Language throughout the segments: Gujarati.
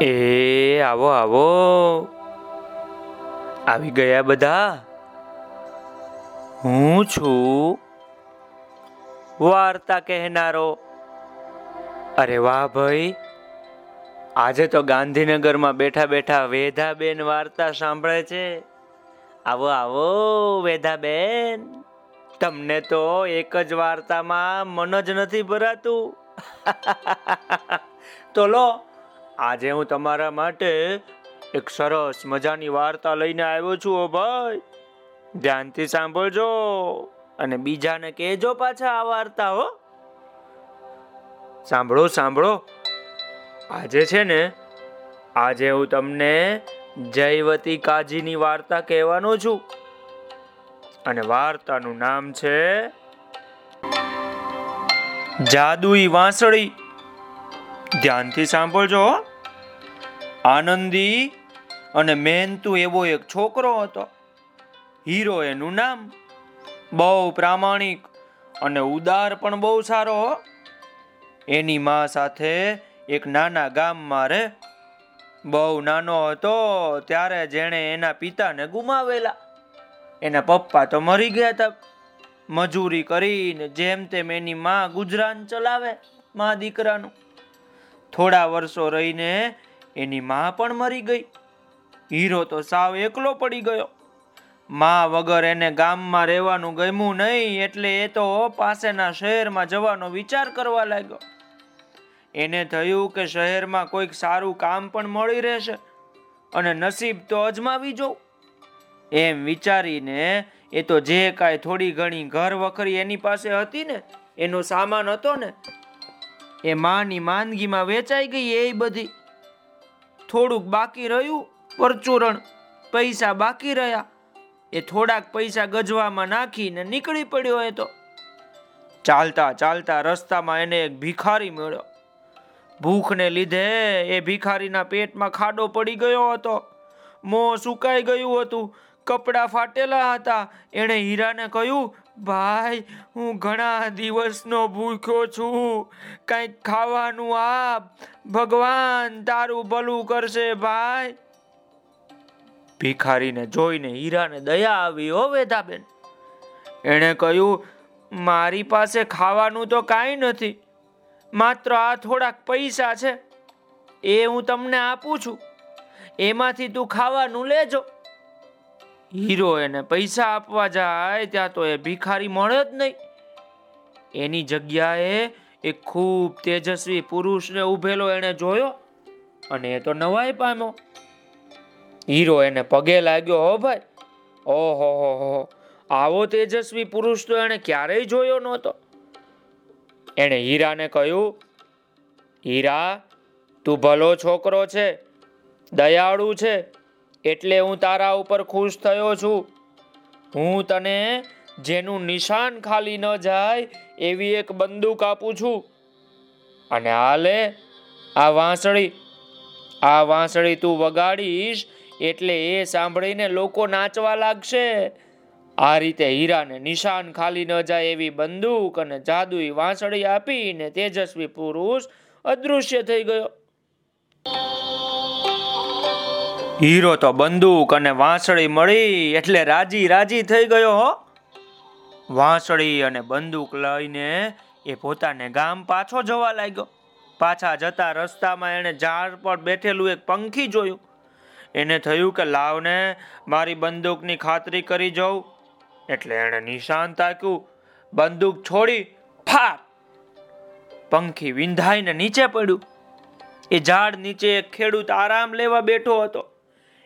એ, આવો આવો. આવી ગયા બધા? હું છું વાર્તા કહેનારો. અરે વાહ ભાઈ. આજે તો ગાંધીનગરમાં બેઠા બેઠા વેધાબેન વાર્તા સાંભળે છે. આવો આવો, વેધાબેન. તમને તો એક જ વાર્તામાં મન જ નથી ભરાતું. તો લો આજે હું તમારા માટે એક સરસ મજાની વાર્તા લઈને આવ્યો છું, ઓ ભાઈ. ધ્યાનથી સાંભળજો અને બીજાને કહેજો પાછા આ વાર્તા, હો. સાંભળો સાંભળો. આજે છે ને, આજે હું તમને જયવતી કાજીની વાર્તા કહેવાનો છું. અને વાર્તાનું નામ છે જાદુઈ વાંસળી. ધ્યાનથી સાંભળજો, હો. આનંદી અને મહેનતુ એવો એક છોકરો હતો. હીરો એનું નામ બહુ પ્રામાણિક અને ઉદાર પણ બહુ સારો. એની માં સાથે એક નાના ગામમાં રહે બહુ નાનો હતો ત્યારે જેણે એના પિતાને ગુમાવેલા. એના પપ્પા તો મરી ગયા હતા મજૂરી કરીને જેમ તેમ એની માં ગુજરાન ચલાવે માં દીકરાનું. થોડા વર્ષો રહીને એની માં પણ મરી ગઈ. હીરો તો સાવ એકલો પડી ગયો. માં વગર એને ગામમાં રહેવાનું ગમ્યું નહીં એટલે એ તો પાસેના શહેરમાં જવાનો વિચાર કરવા લાગ્યો. એને થયું કે શહેરમાં કોઈક સારું કામ પણ મળી રહેશે અને નસીબ તો અજમાવી જોઉં. એમ વિચારીને એ તો જે કાંઈ થોડી ઘણી ઘર વખરી એની પાસે હતી ને, એનો સામાન હતો ને, એ માની માંદગીમાં વેચાઈ ગઈ એ બધી. થોડુંક બાકી રહ્યું, પરચુરણ પૈસા બાકી રહ્યા. એ થોડાક પૈસા ગજવામાં નાખીને નીકળી પડ્યો એ તો. ચાલતા ચાલતા રસ્તામાં એને એક ભિખારી મળ્યો. ભૂખને લીધે એ ભિખારીના પેટમાં ખાડો પડી ગયો હતો. મોં સુકાઈ ગયું હતું. કપડાં ફાટેલા હતા. એણે હીરાને કહ્યું ભાઈ, હું ઘણા દિવસનો ભૂખ્યો છું. કંઈક ખાવાનું આપ. ભગવાન તારું ભલું કરશે ભાઈ. ભિખારીને જોઈને હીરાને દયા આવી હો વેધાબેન. એણે કહ્યું, મારી પાસે ખાવાનું તો કાંઈ નથી. માત્ર આ થોડાક પૈસા છે. એ હું તમને આપું છું. એમાંથી તું ખાવાનું લેજો. હીરો એને પૈસા આપવા જાય, ત્યાં તો એ ભિખારી મળે જ નહીં. એની જગ્યાએ એ ખૂબ તેજસ્વી પુરુષને ઉભેલો એને જોયો અને એ તો નવાઈ પામ્યો. હીરો એને પગે લાગ્યો, હો ભાઈ, ઓહો હો હો, આવો તેજસ્વી પુરુષ તો એણે ક્યારેય જોયો નહોતો. એણે હીરાને કહ્યું, હીરા, તું ભલો છોકરો છે, દયાળુ છે એટલે હું તારા ઉપર ખુશ થયો છું. હું તને જેનું નિશાન ખાલી ન જાય એવી એક બંદૂક આપું છું. અને હાલે આ વાંસળી આ વાંસળી તું વગાડીશ એટલે એ સાંભળીને લોકો નાચવા લાગશે. આ રીતે હીરાને નિશાન ખાલી ન જાય એવી બંદૂક અને જાદુઈ વાંસળી આપીને તેજસ્વી પુરુષ અદૃશ્ય થઈ ગયો. હીરો તો બંદૂક અને વાંસળી મળી એટલે રાજી રાજી થઈ ગયો હો. વાંસળી અને બંદૂક લઈને એ પોતાને ગામ પાછો જવા લાગ્યો. પાછા જતા રસ્તામાં એણે ઝાડ પર બેઠેલું એક પંખી જોયું. એને થયું કે લાવને મારી બંદૂકની ખાતરી કરી જવું એટલે એણે નિશાન તાક્યું. બંદૂક છોડી ફાટ. પંખી વિંધાઈને નીચે પડ્યું. એ ઝાડ નીચે એક ખેડૂત આરામ લેવા બેઠો હતો.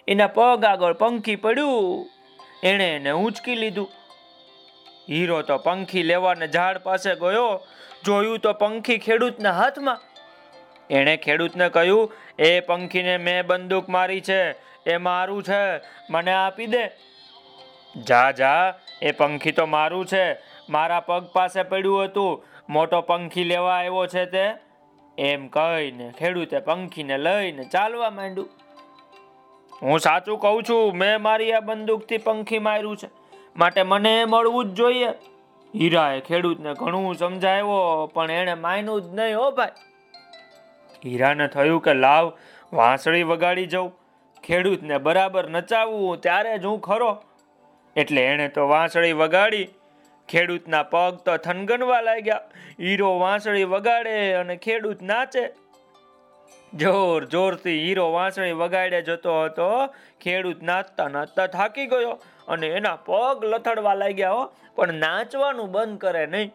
એના પગ આગળ પંખી પડ્યું. એણે એને ઊંચકી લીધું. હીરો તો પંખી લેવાને ઝાડ પાસે ગયો, જોયું તો પંખી ખેડૂતના હાથમાં. એણે ખેડૂતને કહ્યું, એ પંખીને મેં બંદૂક મારી છે, એ મારું છે, મને આપી દે. જા જા, એ પંખી તો મારું છે, મારા પગ પાસે પડ્યું હતું, મોટો પંખી લેવા આવ્યો છે તે. એમ કહીને ખેડૂતે પંખીને લઈને ચાલવા માંડ્યું. હું સાચું કહું છું, મેં મારી આ બંદૂકથી પંખી માર્યું છે. માટે મને મળવું જ જોઈએ. હીરાએ ખેડૂતને ઘણું સમજાવ્યો, પણ એણે માન્યું જ નહીં હો ભાઈ. હીરાને થયું કે લાવ, વાંસળી વગાડી જવું ખેડૂતને બરાબર નચાવવું ત્યારે જ હું ખરો. એટલે એણે તો વાંસળી વગાડી. ખેડૂતના પગ તો થનગનવા લાગ્યા. હીરો વાંસળી વગાડે અને ખેડૂત નાચે. જોર જોરથી હીરો વાંસળી વગાડે જતો હતો. ખેડૂત નાચતા નાચતા થાકી ગયો અને એના પગ લથડવા લાગ્યા હો, પણ નાચવાનું બંધ કરે નહીં.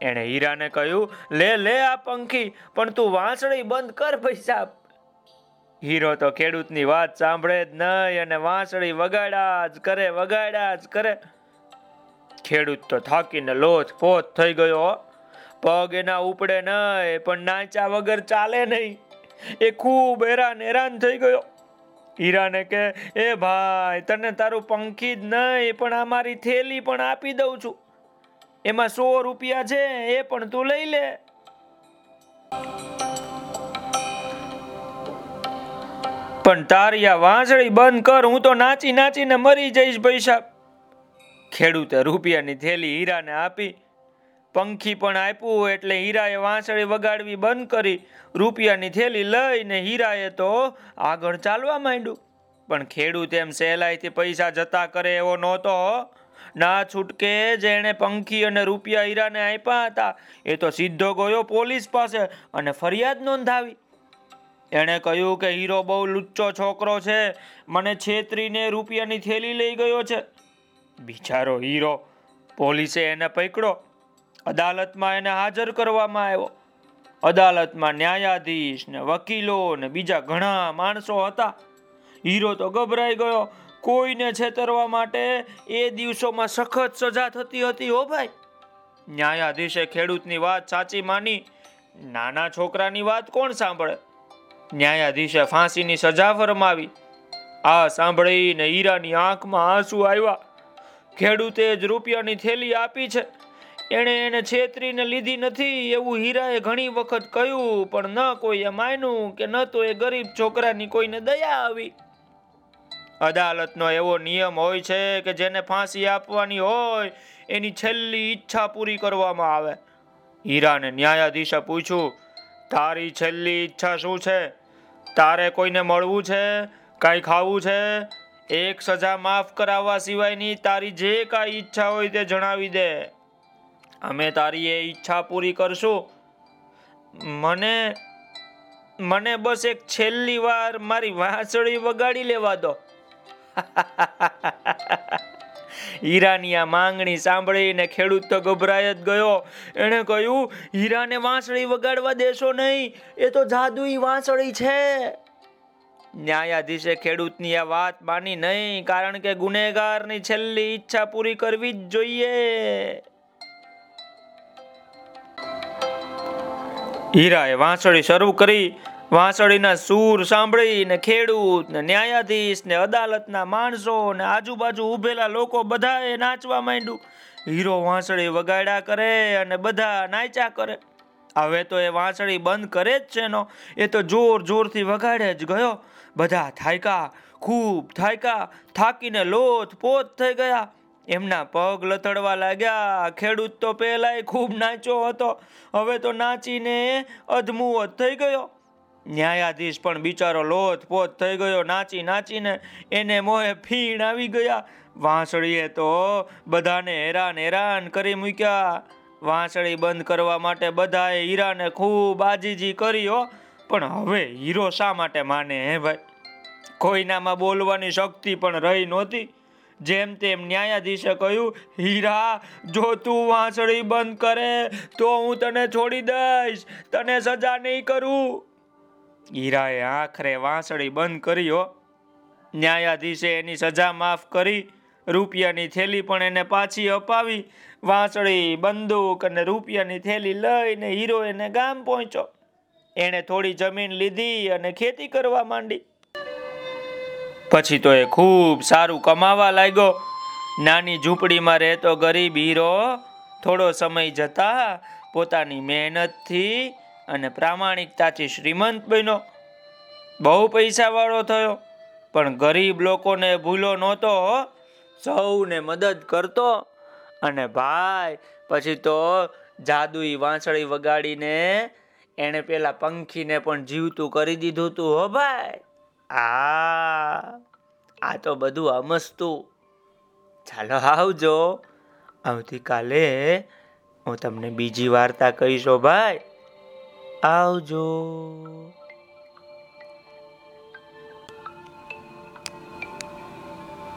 એણે હીરાને કહ્યું, લે લે આ પંખી, પણ તું વાંસળી બંધ કર પૈસા. હીરો તો ખેડૂતની વાત સાંભળે જ નહીં અને વાંસળી વગાડ્યા જ કરે, વગાડ્યા જ કરે. ખેડૂત તો થાકીને લોથ પોથ થઈ ગયો પગ એના ઉપડે નહીં, પણ નાચા વગર ચાલે નહીં. એ ખૂબ હેરાન હેરાન થઈ ગયો. હીરાને કે એ ભાઈ, તને તારું પંખી જ નહીં, પણ આ મારી થેલી પણ આપી દઉં છું. એમાં સો રૂપિયા છે, એ પણ તું લઈ લે. પણ તારી આ વાંસળી બંધ કર, હું તો નાચી નાચીને મરી જઈશ પૈસા ખેડૂતે રૂપિયાની થેલી હીરાને આપી પંખી પણ આપ્યું એટલે હીરાએ વાંસળી વગાડવી બંધ કરી, રૂપિયાની થેલી લઈને હીરાએ તો આગળ ચાલવા માંડ્યું. પણ ખેડૂત એમ સહેલાઈથી પૈસા જતા કરે એવો નહોતો. ના છૂટકે જેણે પંખી અને રૂપિયા હીરાને આપ્યા હતા, એ તો સીધો ગયો પોલીસ પાસે અને ફરિયાદ નોંધાવી. એણે કહ્યું કે હીરો બહુ લુચ્ચો છોકરો છે, મને છેતરીને રૂપિયાની થેલી લઈ ગયો છે. બિચારો હીરો, પોલીસે એને પકડ્યો. અદાલતમાં એને હાજર કરવામાં આવ્યો. અદાલતમાં ન્યાયાધીશ ને વકીલો ને બીજા ઘણા માણસો હતા. હીરો તો ગભરાઈ ગયો. કોઈને છેતરવા માટે એ દિવસોમાં સખત સજા થતી હતી હો ભાઈ. ન્યાયાધીશે ખેડૂતની વાત સાચી માની. નાના છોકરાની વાત કોણ સાંભળે? ન્યાયાધીશે ફાંસીની સજા ફરમાવી. આ સાંભળીને હીરાની આંખમાં આંસુ આવ્યા. ખેડૂતે જ રૂપિયાની થેલી આપી છે. એણે એને છેતરીને લીધી નથી, એવું હીરાએ ઘણી વખત કહ્યું, પણ ન કોઈએ માન્યું કે ન તો એ ગરીબ છોકરાની કોઈને દયા આવી. અદાલતનો એવો નિયમ હોય છે કે જેને ફાંસી આપવાની હોય, એની છેલ્લી ઈચ્છા પૂરી કરવામાં આવે. હીરાને ન્યાયાધીશે પૂછ્યું, તારી છેલ્લી ઈચ્છા શું છે? તારે કોઈને મળવું છે? કાંઈ ખાવું છે? એક સજા માફ કરાવવા સિવાયની તારી જે કાંઈ ઈચ્છા હોય તે જણાવી દે. અમે તારી એ ઈચ્છા પૂરી કરશું. મને મને બસ એક છેલ્લી વાર મારી વાંસળી વગાડી લેવા દો. હીરાની આ માંગણી સાંભળીને ખેડૂત તો ગભરાય જ ગયો. એણે કહ્યું, હીરાને વાંસળી વગાડવા દેશો નહીં, એ તો જાદુઈ વાંસળી છે. ન્યાયાધીશે ખેડૂતની આ વાત માની નહીં, કારણ કે ગુનેગારની છેલ્લી ઈચ્છા પૂરી કરવી જ જોઈએ. હીરાએ વાંસળી શરૂ કરી. વાંસળીના સૂર સાંભળીને ખેડૂત ને ન્યાયાધીશ ને અદાલતના માણસો ને આજુબાજુ ઉભેલા લોકો બધાએ નાચવા માંડ્યું. હીરો વાંસળી વગાડ્યા કરે અને બધા નાચ્યા કરે. હવે તો એ વાંસળી બંધ કરે જ છે નો એ તો જોર જોરથી વગાડે જ ગયો. બધા થાયકા, ખૂબ થાયકા, થાકીને લોથ પોત થઈ ગયા. એમના પગ લથડવા લાગ્યા. ખેડૂત તો પહેલાય ખૂબ નાચ્યો હતો, હવે તો નાચીને અધમુઓ થઈ ગયો. ન્યાયાધીશ પણ બિચારો લોથ પોત થઈ ગયો, નાચી નાચીને એને મોહે ફીણ આવી ગયા. વાંસળીએ તો બધાને હેરાન હેરાન કરી મૂક્યા. વાંસળી બંધ કરવા માટે બધાએ હીરાને ખૂબ આજીજી કરી, હો. પણ હવે હીરો શા માટે માને, હે ભાઈ? કોઈનામાં બોલવાની શક્તિ પણ રહી નહોતી. જેમ તેમ ન્યાયાધીશે કહ્યું, હીરા, જો તું વાંસળી બંધ કરે, તો હું તને છોડી દઈશ. તને સજા નહીં કરું. હીરાએ આખરે વાંસળી બંધ કર્યો ન્યાયાધીશે એની સજા માફ કરી, રૂપિયાની થેલી પણ એને પાછી અપાવી. વાંસળી બંદૂક અને રૂપિયાની થેલી લઈને હીરો એને ગામ પહોંચ્યો. એણે થોડી જમીન લીધી અને ખેતી કરવા માંડી. પછી તો એ ખૂબ સારું કમાવા લાગ્યો. નાની ઝૂંપડીમાં રહેતો ગરીબ હીરો થોડો સમય જતા પોતાની મહેનતથી અને પ્રામાણિકતાથી શ્રીમંત બન્યો. બહુ પૈસાવાળો થયો, પણ ગરીબ લોકોને ભૂલો નહોતો. સૌને મદદ કરતો અને ભાઈ, પછી તો જાદુઈ વાંસળી વગાડીને એણે પેલા પંખીને પણ જીવતું કરી દીધું તું હો ભાઈ. આ આ તો બધું અમસ્તું. ચાલો આવજો. આવતીકાલે હું તમને બીજી વાર્તા કહીશો, ભાઈ. આવજો.